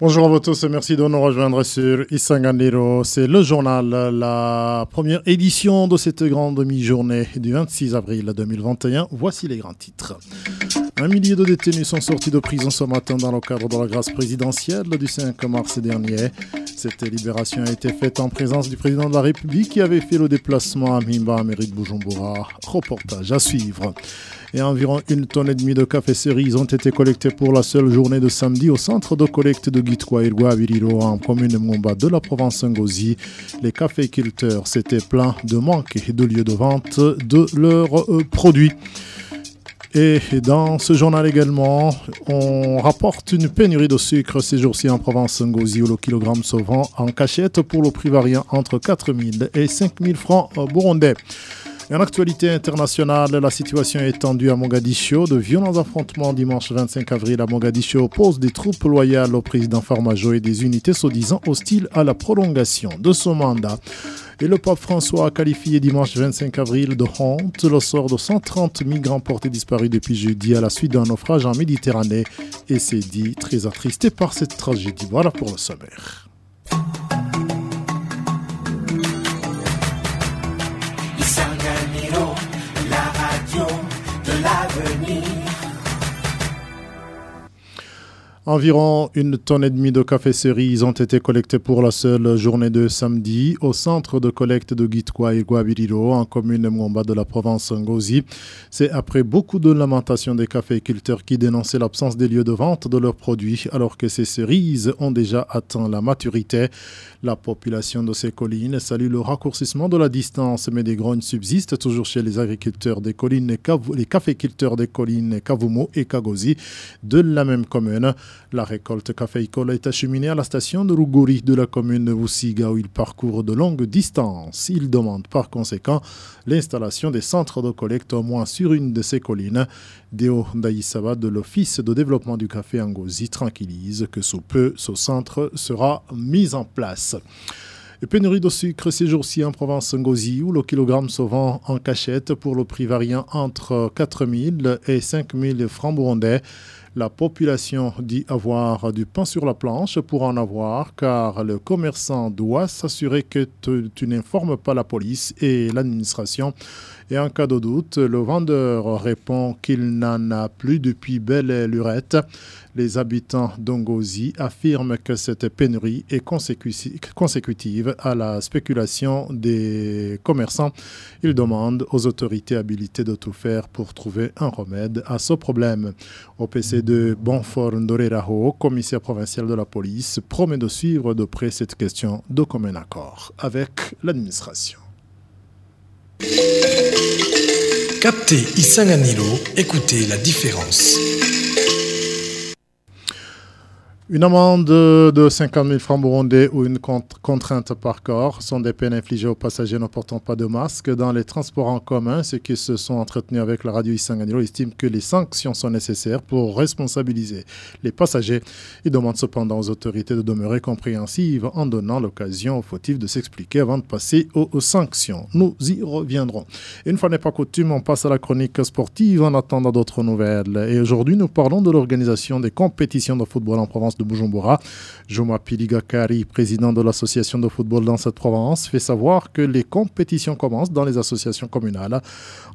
Bonjour à vous tous merci de nous rejoindre sur Isanganiro. C'est le journal, la première édition de cette grande demi-journée du 26 avril 2021. Voici les grands titres. Un millier de détenus sont sortis de prison ce matin dans le cadre de la grâce présidentielle du 5 mars dernier. Cette libération a été faite en présence du président de la République qui avait fait le déplacement à Mimba, mairie de Bujumbura. Reportage à suivre et environ une tonne et demie de café cerises ont été collectés pour la seule journée de samedi au centre de collecte de Gitwa Irgwa Virilo en commune Mumba de la province Ngozi. Les caféculteurs s'étaient plaints de manque de lieux de vente de leurs produits. Et dans ce journal également, on rapporte une pénurie de sucre ces jours-ci en province Ngozi où le kilogramme se vend en cachette pour le prix variant entre 4 000 et 5 000 francs burundais en actualité internationale, la situation est tendue à Mogadiscio. De violents affrontements dimanche 25 avril à Mogadiscio opposent des troupes loyales au président Farmajo et des unités soi-disant hostiles à la prolongation de son mandat. Et le pape François a qualifié dimanche 25 avril de honte le sort de 130 migrants portés disparus depuis jeudi à la suite d'un naufrage en Méditerranée et s'est dit très attristé par cette tragédie. Voilà pour le sommaire. Environ une tonne et demie de café cerises ont été collectés pour la seule journée de samedi au centre de collecte de Gitwa et Guabiriro en commune Mwamba de la province Ngozi. C'est après beaucoup de lamentations des caféiculteurs qui dénonçaient l'absence des lieux de vente de leurs produits alors que ces cerises ont déjà atteint la maturité. La population de ces collines salue le raccourcissement de la distance mais des grognes subsistent toujours chez les agriculteurs des collines, les caféiculteurs des collines Kavumo et Kagozi de la même commune. La récolte caféicole est acheminée à la station de Ruguri de la commune de Wusiga où il parcourt de longues distances. Il demande par conséquent l'installation des centres de collecte au moins sur une de ces collines. Deo Daïsaba de l'Office de développement du café Angozi tranquillise que sous peu ce centre sera mis en place. Et pénurie de sucre ces jours-ci en province Ngozi où le kilogramme se vend en cachette pour le prix variant entre 4 000 et 5 000 francs burundais. La population dit avoir du pain sur la planche pour en avoir, car le commerçant doit s'assurer que tu n'informes pas la police et l'administration. Et en cas de doute, le vendeur répond qu'il n'en a plus depuis belle lurette. Les habitants d'Ongozi affirment que cette pénurie est consécutive à la spéculation des commerçants. Ils demandent aux autorités habilitées de tout faire pour trouver un remède à ce problème. Au PC de Bonfort Ndoreraho, commissaire provincial de la police, promet de suivre de près cette question de commun accord avec l'administration. Captez Isanganilo, écoutez la différence. Une amende de 50 000 francs burundais ou une contrainte par corps sont des peines infligées aux passagers ne portant pas de masque dans les transports en commun. Ceux qui se sont entretenus avec la radio Isanganilo estiment que les sanctions sont nécessaires pour responsabiliser les passagers. Ils demandent cependant aux autorités de demeurer compréhensives en donnant l'occasion aux fautifs de s'expliquer avant de passer aux, sanctions. Nous y reviendrons. Une fois n'est pas coutume, on passe à la chronique sportive en attendant d'autres nouvelles. Et aujourd'hui, nous parlons de l'organisation des compétitions de football en province de Bujumbura. Joma Piligakari, président de l'association de football dans cette province, fait savoir que les compétitions commencent dans les associations communales,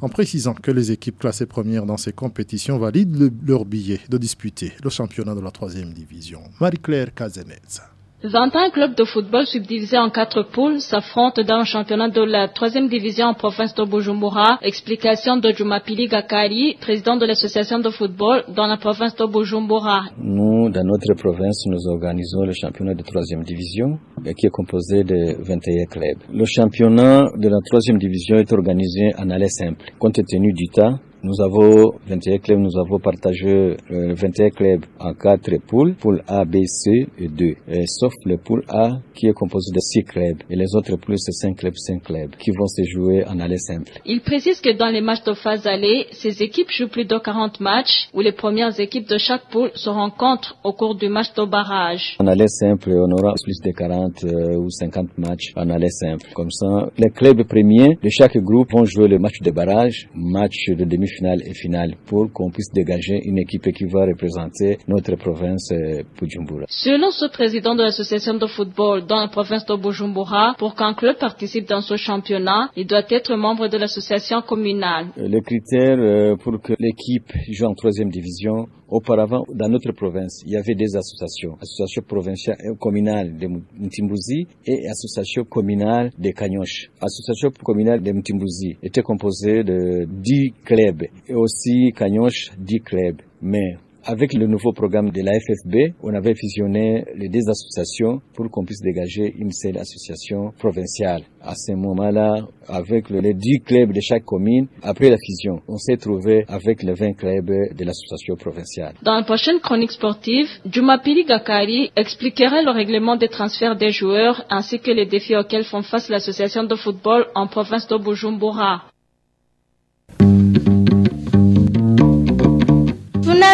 en précisant que les équipes classées premières dans ces compétitions valident leur billet de disputer le championnat de la troisième division. Marie-Claire Cazenez. 21 clubs de football subdivisés en quatre poules s'affrontent dans le championnat de la troisième division en province de Bujumbura. Explication de Jumapili Gakari, président de l'association de football dans la province de Bujumbura. Nous, dans notre province, nous organisons le championnat de troisième division qui est composé de 21 clubs. Le championnat de la troisième division est organisé en aller simple. Compte tenu du temps, Nous avons 21 clubs, nous avons partagé 21 clubs en quatre poules, poule A, B, C et 2. sauf le poule A qui est composé de 6 clubs et les autres poules c'est 5 clubs, 5 clubs qui vont se jouer en aller simple. Il précise que dans les matchs de phase aller, ces équipes jouent plus de 40 matchs où les premières équipes de chaque poule se rencontrent au cours du match de barrage. En aller simple, on aura plus de 40 euh, ou 50 matchs en aller simple. Comme ça, les clubs premiers de chaque groupe vont jouer le match de barrage, match de demi-finale et finale pour qu'on puisse dégager une équipe qui va représenter notre province euh, Bujumbura. Selon ce président de l'association de football dans la province de Bujumbura, pour qu'un club participe dans ce championnat, il doit être membre de l'association communale. Euh, les critères pour que l'équipe joue en troisième division, auparavant, dans notre province, il y avait des associations, association provinciale et communale de Mtimbuzi et association communale de Kanyosh. Association communale de Mtimbuzi était composée de 10 clubs et aussi Kanyosh 10 clubs. Mais avec le nouveau programme de la FFB, on avait fusionné les deux associations pour qu'on puisse dégager une seule association provinciale. À ce moment-là, avec les 10 clubs de chaque commune, après la fusion, on s'est trouvé avec les 20 clubs de l'association provinciale. Dans la prochaine chronique sportive, Jumapili Gakari expliquera le règlement des transferts des joueurs ainsi que les défis auxquels font face l'association de football en province de Bujumbura.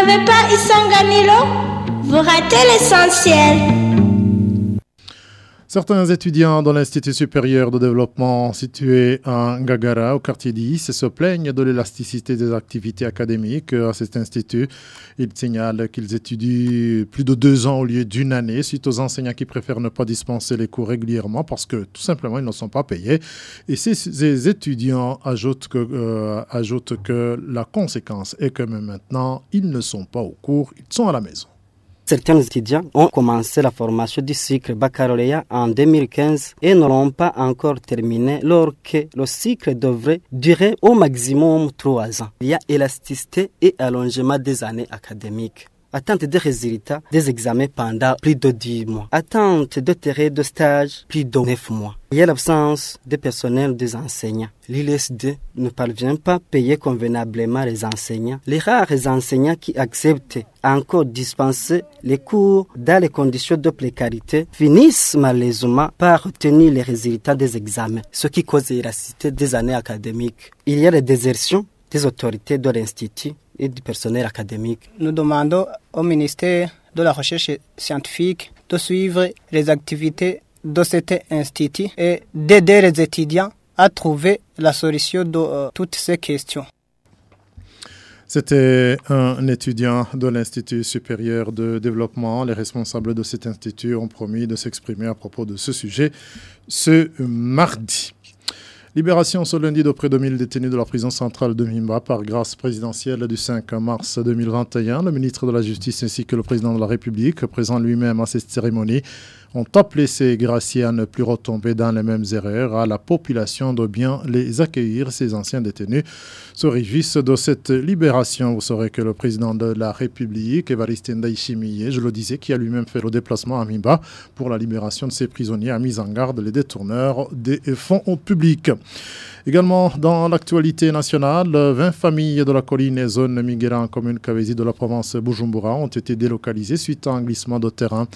N'avez pas Isanganilo, vous ratez l'essentiel. Certains étudiants dans l'Institut supérieur de développement situé à Gagara, au quartier 10, se plaignent de l'élasticité des activités académiques à cet institut. Ils signalent qu'ils étudient plus de deux ans au lieu d'une année suite aux enseignants qui préfèrent ne pas dispenser les cours régulièrement parce que tout simplement ils ne sont pas payés. Et ces, étudiants ajoutent que, euh, ajoutent que la conséquence est que maintenant ils ne sont pas au cours, ils sont à la maison. Certains étudiants ont commencé la formation du cycle baccalauréat en 2015 et n'auront pas encore terminé, alors que le cycle devrait durer au maximum trois ans. Il y élasticité et allongement des années académiques attente des résultats des examens pendant plus de 10 mois, attente de terrain de stage plus de 9 mois. Il y a l'absence de personnel des enseignants. L'ILSD ne parvient pas à payer convenablement les enseignants. Les rares enseignants qui acceptent encore dispenser les cours dans les conditions de précarité finissent malheureusement par obtenir les résultats des examens, ce qui cause l'éracité des années académiques. Il y a la désertion des autorités de l'Institut et du personnel académique. Nous demandons au ministère de la Recherche scientifique de suivre les activités de cet institut et d'aider les étudiants à trouver la solution de euh, toutes ces questions. C'était un étudiant de l'Institut supérieur de développement. Les responsables de cet institut ont promis de s'exprimer à propos de ce sujet ce mardi. Libération ce lundi de près de 1000 détenus de la prison centrale de Mimba par grâce présidentielle du 5 mars 2021. Le ministre de la Justice ainsi que le président de la République, présent lui-même à cette cérémonie, ont appelé ces graciers à ne plus retomber dans les mêmes erreurs, à la population de bien les accueillir. Ces anciens détenus se réjouissent de cette libération. Vous saurez que le président de la République, Evariste Ndayishimiye, je le disais, qui a lui-même fait le déplacement à Mimba pour la libération de ces prisonniers, a mis en garde les détourneurs des fonds publics. Également, dans l'actualité nationale, 20 familles de la colline et zone Miguera en commune Kavezi de la province Bujumbura ont été délocalisées suite à un glissement de terrain.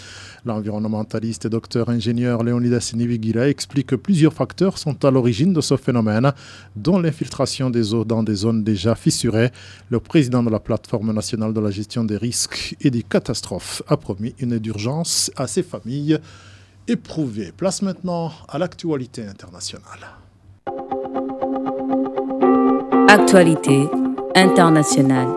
L'environnementaliste et docteur ingénieur Leonidas Nivigira explique que plusieurs facteurs sont à l'origine de ce phénomène, dont l'infiltration des eaux dans des zones déjà fissurées. Le président de la plateforme nationale de la gestion des risques et des catastrophes a promis une aide d'urgence à ces familles éprouvées. Place maintenant à l'actualité internationale. Actualité internationale.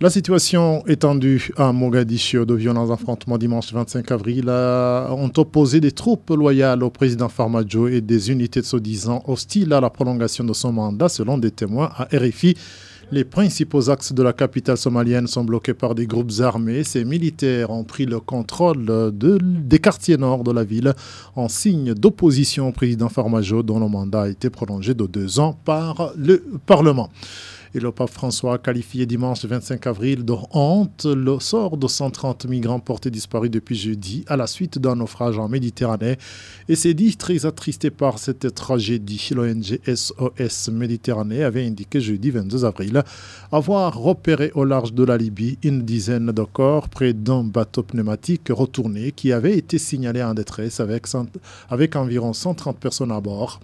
La situation étendue à Mogadiscio de violents affrontements dimanche 25 avril ont opposé des troupes loyales au président Farmajo et des unités de soi-disant hostiles à la prolongation de son mandat selon des témoins à RFI. Les principaux axes de la capitale somalienne sont bloqués par des groupes armés. Ces militaires ont pris le contrôle des quartiers nord de la ville en signe d'opposition au président Farmajo dont le mandat a été prolongé de deux ans par le Parlement. Et le pape François a qualifié dimanche 25 avril de honte le sort de 130 migrants portés disparus depuis jeudi à la suite d'un naufrage en Méditerranée et s'est dit très attristé par cette tragédie. L'ONG SOS Méditerranée avait indiqué jeudi 22 avril avoir repéré au large de la Libye une dizaine de corps près d'un bateau pneumatique retourné qui avait été signalé en détresse avec, avec environ 130 personnes à bord.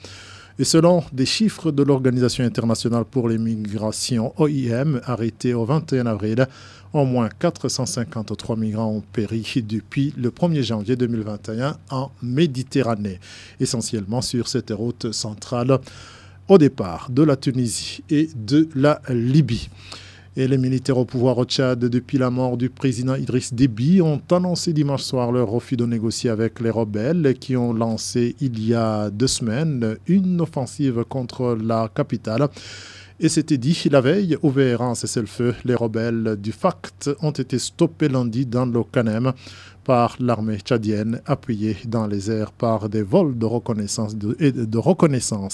Et selon des chiffres de l'Organisation internationale pour les migrations, OIM, arrêté au 21 avril, au moins 453 migrants ont péri depuis le 1er janvier 2021 en Méditerranée, essentiellement sur cette route centrale au départ de la Tunisie et de la Libye. Et les militaires au pouvoir au Tchad, depuis la mort du président Idriss Déby, ont annoncé dimanche soir leur refus de négocier avec les rebelles qui ont lancé il y a deux semaines une offensive contre la capitale. Et c'était dit la veille, ouvert en cessez-le-feu, les rebelles du FACT ont été stoppés lundi dans le Canem par l'armée tchadienne, appuyée dans les airs par des vols de reconnaissance,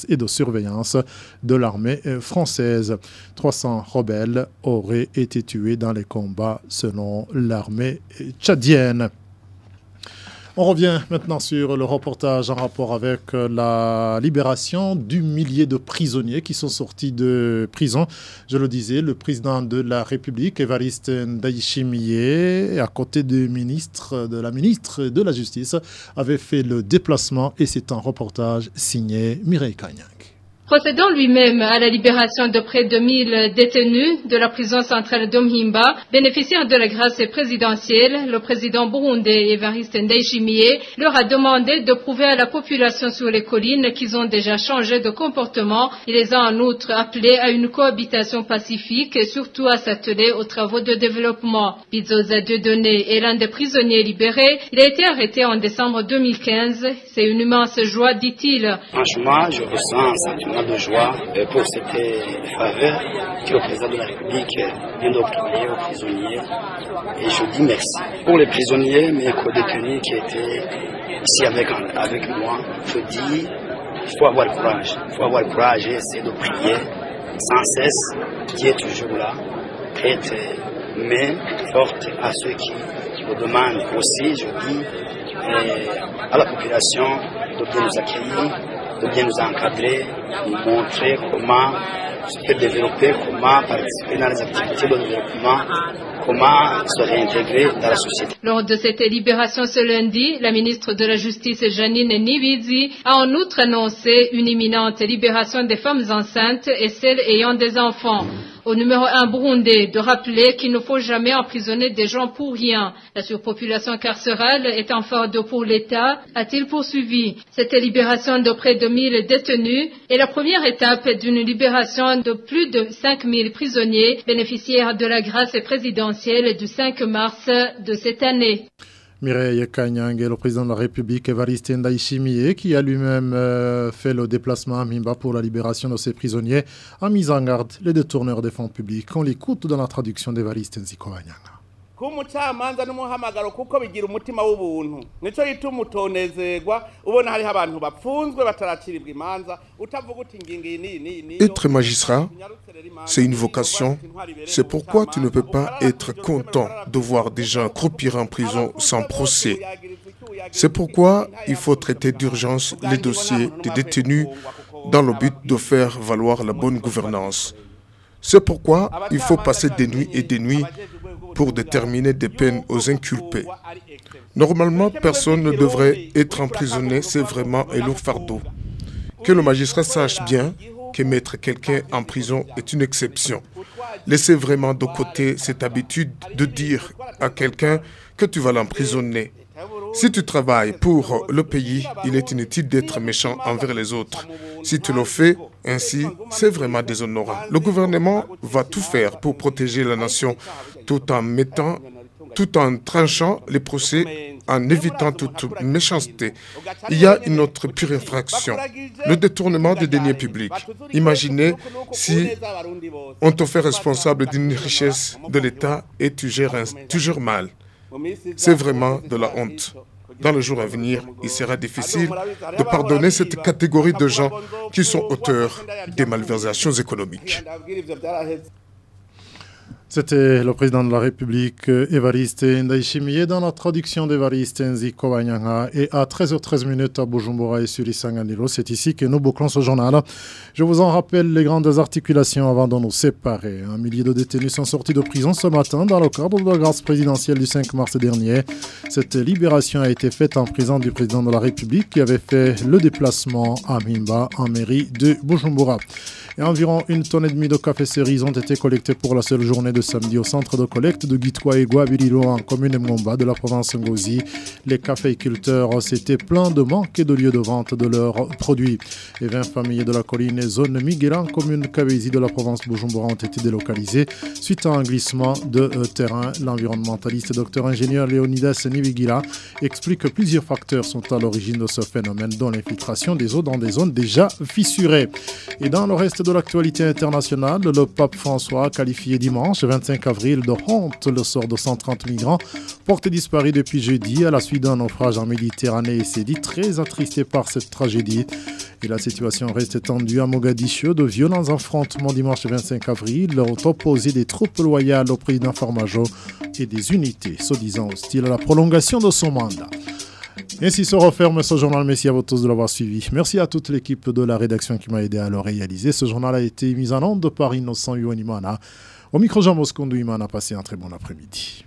et de surveillance de l'armée euh, française. 300 rebelles auraient été tués dans les combats selon l'armée tchadienne. On revient maintenant sur le reportage en rapport avec euh, la libération du millier de prisonniers qui sont sortis de prison. Je le disais, le président de la République, Evariste Ndayishimiye, à côté du ministre, de la ministre de la Justice, avait fait le déplacement et c'est un reportage signé Mireille Kanyang. Procédant lui-même à la libération de près de 1000 détenus de la prison centrale d'Omhimba, bénéficiaire de la grâce présidentielle, le président burundais Evariste Ndayishimiye leur a demandé de prouver à la population sur les collines qu'ils ont déjà changé de comportement. Il les a en outre appelés à une cohabitation pacifique et surtout à s'atteler aux travaux de développement. Bizoza Dieudonné est l'un des prisonniers libérés. Il a été arrêté en décembre 2015. C'est une immense joie, dit-il. Franchement, je ressens de joie pour cette faveur que le président de la République vient d'octroyer aux prisonniers. Et je dis merci. Pour les prisonniers, mes co-détenus qui étaient ici avec, avec moi, je dis il faut avoir courage. Il faut avoir courage et essayer de prier sans cesse. Dieu est toujours là, prête, mais forte à ceux qui, qui demandent. Aussi, je dis à la population de bien nous accueillir, de bien nous encadrer, nous montrer comment se peut développer, comment participer dans les activités de développement, Lors de cette libération ce lundi, la ministre de la Justice Janine Nivizi a en outre annoncé une imminente libération des femmes enceintes et celles ayant des enfants. Au numéro 1 burundais de rappeler qu'il ne faut jamais emprisonner des gens pour rien. La surpopulation carcérale est un fardeau pour l'État, a-t-il poursuivi. Cette libération de près de 1000 détenus est la première étape d'une libération de plus de 5000 prisonniers bénéficiaires de la grâce présidentielle du 5 mars de cette année. Mireille Kanyang et le président de la République, Evariste Ndayishimiye, qui a lui-même euh, fait le déplacement à Mimba pour la libération de ses prisonniers, a mis en garde les détourneurs des fonds publics. On l'écoute dans la traduction d'Evariste Nzikowanyanga. k'umucamanza n'umuhamagaro kuko bigira umutima w'ubuntu nico gituma utonezerwa ubona hariho abantu bapfunzwe bataracirirwa imanza utavuga uti ingingo iyi n'iyi n'iyi n'iyo Être magistrat, c'est une vocation. C'est pourquoi tu ne peux pas être content de voir des gens croupir en prison sans procès. C'est pourquoi il faut traiter d'urgence les dossiers des détenus dans le but de faire valoir la bonne gouvernance. C'est pourquoi il faut passer des nuits et des nuits pour déterminer des peines aux inculpés. Normalement, personne ne devrait être emprisonné, c'est vraiment un lourd fardeau. Que le magistrat sache bien que mettre quelqu'un en prison est une exception. Laissez vraiment de côté cette habitude de dire à quelqu'un que tu vas l'emprisonner. Si tu travailles pour le pays, il est inutile d'être méchant envers les autres. Si tu le fais ainsi, c'est vraiment déshonorant. Le gouvernement va tout faire pour protéger la nation tout en mettant, tout en tranchant les procès, en évitant toute méchanceté. Il y a une autre pure infraction, le détournement des deniers publics. Imaginez si on te fait responsable d'une richesse de l'État et tu gères, tu gères mal. C'est vraiment de la honte. Dans les jours à venir, il sera difficile de pardonner cette catégorie de gens qui sont auteurs des malversations économiques. C'était le président de la République, Evariste Ndaishimiye, dans la traduction d'Evariste Nziko Et à 13h13 minutes à Bujumbura et sur Isanganilo, c'est ici que nous bouclons ce journal. Je vous en rappelle les grandes articulations avant de nous séparer. Un millier de détenus sont sortis de prison ce matin dans le cadre de la grâce présidentielle du 5 mars dernier. Cette libération a été faite en présence du président de la République qui avait fait le déplacement à Mimba, en mairie de Bujumbura. Et environ une tonne et demie de café cerises ont été collectés pour la seule journée de samedi au centre de collecte de Gitwa et Guabirilo en commune Mwomba de la province Ngozi. Les caféiculteurs s'étaient pleins de manque et de lieux de vente de leurs produits. Et 20 familles de la colline et zone Miguelan, commune Kabezi de la province Bujumbura ont été délocalisées suite à un glissement de euh, terrain. L'environnementaliste docteur ingénieur Leonidas Nivigila explique que plusieurs facteurs sont à l'origine de ce phénomène, dont l'infiltration des eaux dans des zones déjà fissurées. Et dans le reste de l'actualité internationale, le pape François a qualifié dimanche 25 avril de honte le sort de 130 migrants portés disparus depuis jeudi à la suite d'un naufrage en Méditerranée et s'est dit très attristé par cette tragédie. Et la situation reste tendue à Mogadiscio. De violents affrontements dimanche 25 avril ont opposé des troupes loyales au président Farmajo et des unités soi-disant hostiles à la prolongation de son mandat. Ainsi se referme ce journal. Merci à vous tous de l'avoir suivi. Merci à toute l'équipe de la rédaction qui m'a aidé à le réaliser. Ce journal a été mis en onde par Innocent Yuanimana. Au micro Jean Moscondo Imana, passé un très bon après-midi.